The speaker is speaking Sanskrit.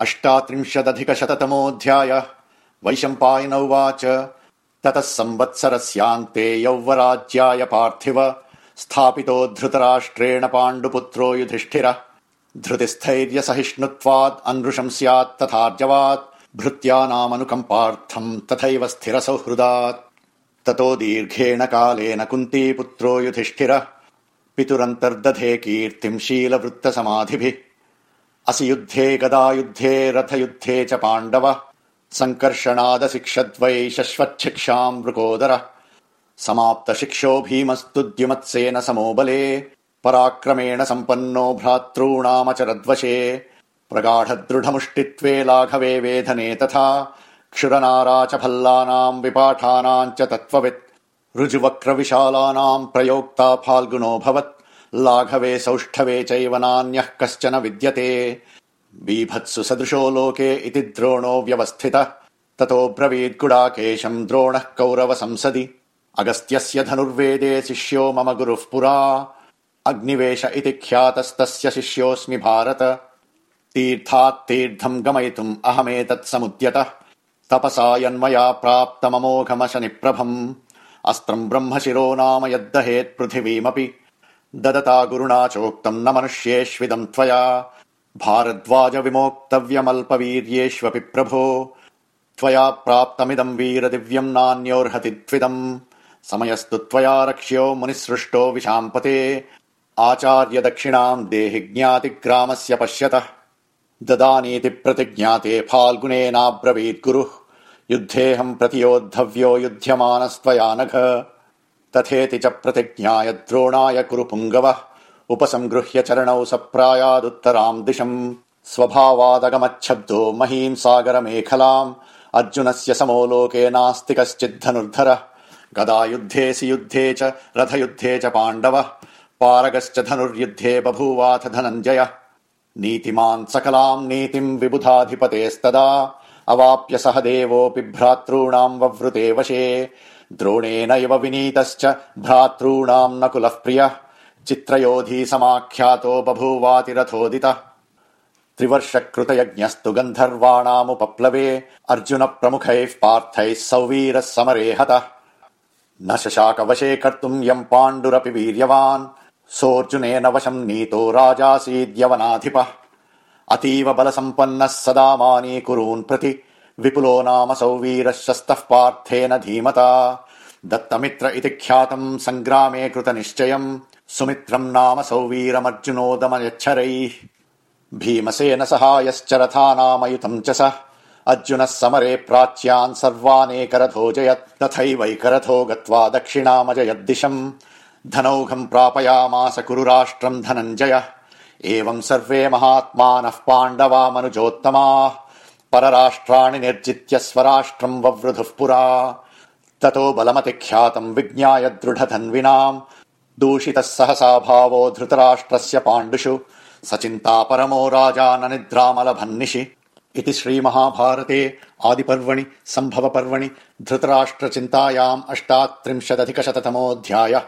अष्टात्रिंशदधिकशततमोऽध्याय। वैशम्पायन उवाच ततः संवत्सरस्यान्ते यौवराज्याय पार्थिव स्थापितो धृतराष्ट्रेण पाण्डुपुत्रो युधिष्ठिर। धृतिस्थैर्यसहिष्णुत्वात् अनृशम् स्यात् तथार्जवात् भृत्यानामनुकम्पार्थम् तथैव स्थिरसौहृदात्। ततो दीर्घेण कालेन कुन्तीपुत्रो युधिष्ठिर। पितुरन्तर्दधे कीर्तिम् शीलवृत्तसमाधिभिः असि युद्धे गदायुद्धे रथयुद्धे च पाण्डव। सङ्कर्षणादशिक्षद्वै शश्वच्छिक्षाम् वृकोदर समाप्त शिक्षो भीमस्तुद्युमत्सेन समो पराक्रमेण सम्पन्नो भ्रातॄणामचरद्वशे। प्रगाढ दृढमुष्टित्वे लाघवे वेधने तथा। क्षुरनारा च भल्लानाम् विपाठानाम् च तत्त्ववित्। ऋजुवक्रविशालानाम् प्रयोक्ता फाल्गुनोऽभवत् लाघवे सौष्ठवे चैव नान्यः कश्चन विद्यते। बीभत्सु सदृशो लोके इति द्रोणो व्यवस्थितः। ततो ब्रवीद्गुडाकेशम् द्रोणः कौरव संसदि। अगस्त्यस्य धनुर्वेदे शिष्यो मम गुरुः पुरा। अग्निवेश इति ख्यातस्तस्य शिष्योऽस्मि भारत। तीर्थात् तीर्थम् गमयितुम् अहमेतत्समुद्यतः तपसा यन्मया प्राप्तममोघमशनिप्रभम् अस्त्रम् ब्रह्मशिरो नाम यद्दहेत् पृथिवीमपि ददता गुरुणा चोक्तम् न मनुष्येष्विदम् त्वया। भारद्वाज विमोक्तव्यमल्पवीर्येष्वपि प्रभो। त्वया प्राप्तमिदम् वीरदिव्यम् नान्योर्हति त्विदम् समयस्तु त्वया रक्ष्यो मुनिसृष्टो विशाम्पते। आचार्य दक्षिणाम् देहि ज्ञातिग्रामस्य पश्यतः। ददानीति प्रतिज्ञाते फाल्गुनेनाब्रवीद्गुरुः युद्धेऽहम् प्रतियोद्धव्यो युध्यमानस्त्वया नघ तथेति च प्रतिज्ञाय द्रोणाय कुरु पुङ्गवः उपसङ्गृह्य चरणौ सप्रायादुत्तराम् दिशम् स्वभावादगमच्छब्दो महीम् सागरमेखलाम् अर्जुनस्य समो लोके नास्ति कश्चिद्धनुर्धर। गदायुद्धेऽसि युद्धे च रथयुद्धे च पाण्डवः। पारगश्च धनुर्युद्धे बभूवाथ धनञ्जय। नीतिमान् सकलाम् नीतिम् विबुधाधिपतेस्तदा। अवाप्य सह देवोऽपि भ्रातॄणाम् ववृते वशे द्रोणेनैव विनीतश्च भ्रातॄणाम् नकुलः प्रियः। चित्रयोधी समाख्यातो बभूवातिरथोदितः। त्रिवर्षकृतयज्ञस्तु गन्धर्वाणामुपप्लवे अर्जुन प्रमुखैः पार्थैः सौवीरः समरे हतः न शशाकवशे कर्तुम् यम् पाण्डुरपि वीर्यवान्। सोऽर्जुनेन वशम् नीतो राजासीद्यवनाधिपः। अतीव बलसम्पन्नः सदा मानी कुरून् प्रति विपुलो नाम सौवीरः शस्तः पार्थेन धीमता। दत्तमित्र इति ख्यातम् सङ्ग्रामे कृत निश्चयम् सुमित्रम् नाम सौवीरमर्जुनोदमयच्छरैः। भीमसेन सहायश्च रथानामयुतम् च सः। अर्जुनः समरे प्राच्यान् सर्वानेकरथोजयत् तथैवैकरथो गत्वा दक्षिणामजयद्दिशम्। धनौघम् प्रापयामास कुरु राष्ट्रम् धनञ्जय। एवम् सर्वे महात्मानः पाण्डवामनुजोत्तमाः परराष्ट्राणि निर्जित्य स्वराष्ट्रम् ववृधुः पुरा। ततो बलमतिख्यातम् विज्ञाय दृढधन्विनाम् दूषितः सहसा भावो धृतराष्ट्रस्य पाण्डुषु। सचिन्ता परमो राजा न निद्रामलभन्निशि इति श्रीमहाभारते आदिपर्वणि सम्भवपर्वणि धृतराष्ट्रचिन्तायाम् अष्टात्रिंशदधिकशततमोऽध्यायः